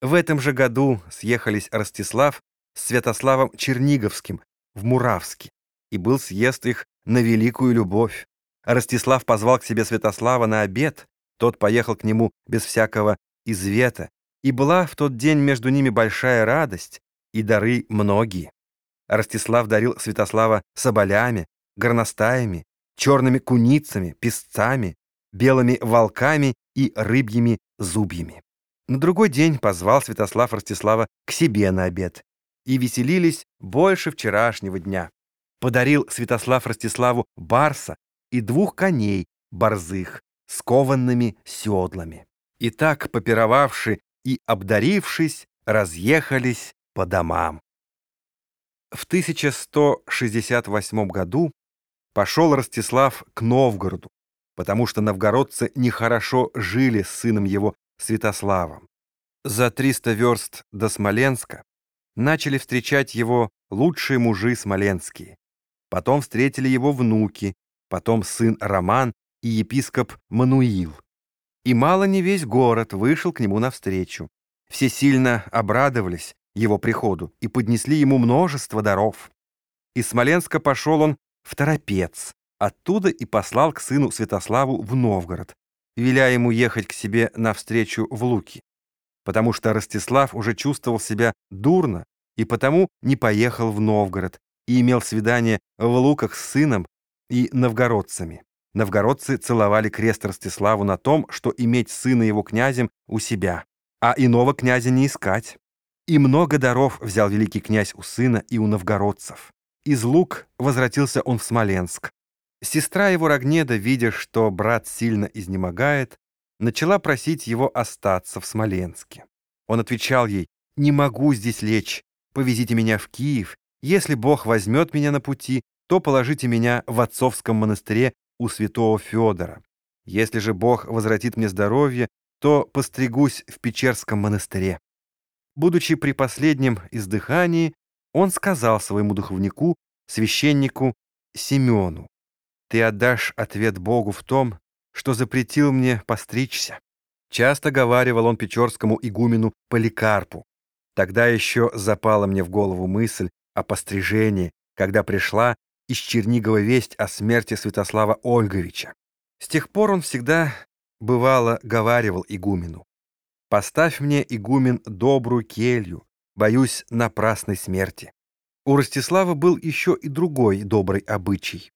В этом же году съехались Ростислав с Святославом Черниговским в Муравске, и был съезд их на великую любовь. Ростислав позвал к себе Святослава на обед, тот поехал к нему без всякого извета, и была в тот день между ними большая радость и дары многие. Ростислав дарил Святослава соболями, горностаями, черными куницами, песцами, белыми волками и рыбьими зубьями. На другой день позвал Святослав Ростислава к себе на обед. И веселились больше вчерашнего дня. Подарил Святослав Ростиславу барса и двух коней борзых с кованными седлами. И так, попировавши и обдарившись, разъехались по домам. В 1168 году пошел Ростислав к Новгороду, потому что новгородцы нехорошо жили с сыном его Святославом. За 300 верст до Смоленска начали встречать его лучшие мужи смоленские. Потом встретили его внуки, потом сын Роман и епископ Мануил. И мало не весь город вышел к нему навстречу. Все сильно обрадовались его приходу и поднесли ему множество даров. Из Смоленска пошел он в Торопец, оттуда и послал к сыну Святославу в Новгород, веля ему ехать к себе навстречу в Луки, потому что Ростислав уже чувствовал себя дурно и потому не поехал в Новгород и имел свидание в Луках с сыном и новгородцами. Новгородцы целовали крест Ростиславу на том, что иметь сына его князем у себя, а иного князя не искать. И много даров взял великий князь у сына и у новгородцев. Из Лук возвратился он в Смоленск, Сестра его Рогнеда, видя, что брат сильно изнемогает, начала просить его остаться в Смоленске. Он отвечал ей, «Не могу здесь лечь, повезите меня в Киев. Если Бог возьмет меня на пути, то положите меня в отцовском монастыре у святого Федора. Если же Бог возвратит мне здоровье, то постригусь в Печерском монастыре». Будучи при последнем издыхании, он сказал своему духовнику, священнику Семену, ты отдашь ответ Богу в том, что запретил мне постричься. Часто говаривал он печорскому игумену Поликарпу. Тогда еще запала мне в голову мысль о пострижении, когда пришла из Чернигова весть о смерти Святослава Ольговича. С тех пор он всегда, бывало, говаривал игумену. «Поставь мне, игумен, добрую келью, боюсь напрасной смерти». У Ростислава был еще и другой добрый обычай.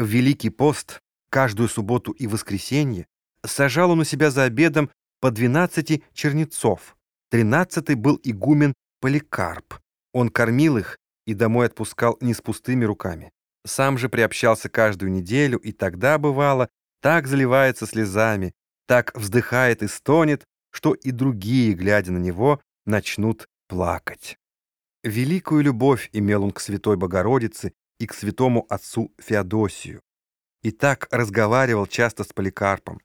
В Великий пост каждую субботу и воскресенье сажал он у себя за обедом по двенадцати чернецов. Тринадцатый был игумен Поликарп. Он кормил их и домой отпускал не с пустыми руками. Сам же приобщался каждую неделю, и тогда, бывало, так заливается слезами, так вздыхает и стонет, что и другие, глядя на него, начнут плакать. Великую любовь имел он к Святой Богородице и к святому отцу Феодосию. И так разговаривал часто с Поликарпом.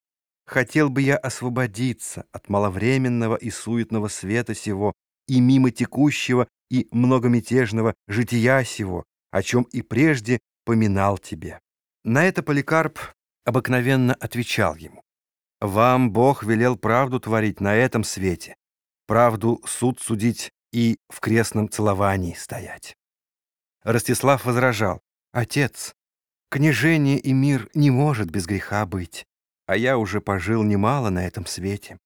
«Хотел бы я освободиться от маловременного и суетного света сего и мимо текущего и многомятежного жития сего, о чем и прежде поминал тебе». На это Поликарп обыкновенно отвечал ему. «Вам Бог велел правду творить на этом свете, правду суд судить и в крестном целовании стоять». Ростислав возражал. «Отец, княжение и мир не может без греха быть, а я уже пожил немало на этом свете.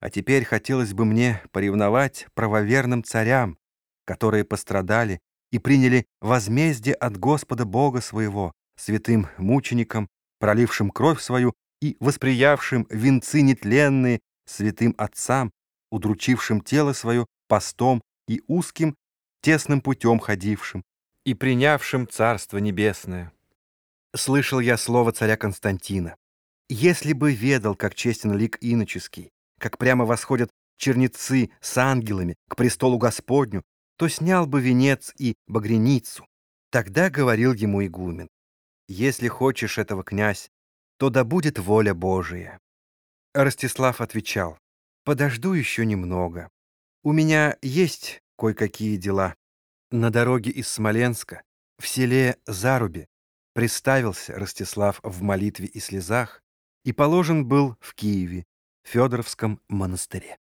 А теперь хотелось бы мне поревновать правоверным царям, которые пострадали и приняли возмездие от Господа Бога своего, святым мученикам, пролившим кровь свою и восприявшим венцы нетленные святым отцам, удручившим тело свое постом и узким, тесным путем ходившим, и принявшим Царство Небесное. Слышал я слово царя Константина. Если бы ведал, как честен лик иноческий, как прямо восходят черницы с ангелами к престолу Господню, то снял бы венец и багряницу. Тогда говорил ему игумен, «Если хочешь этого, князь, то да будет воля Божия». Ростислав отвечал, «Подожду еще немного. У меня есть кое-какие дела». На дороге из Смоленска, в селе Зарубе, приставился Ростислав в молитве и слезах и положен был в Киеве, Федоровском монастыре.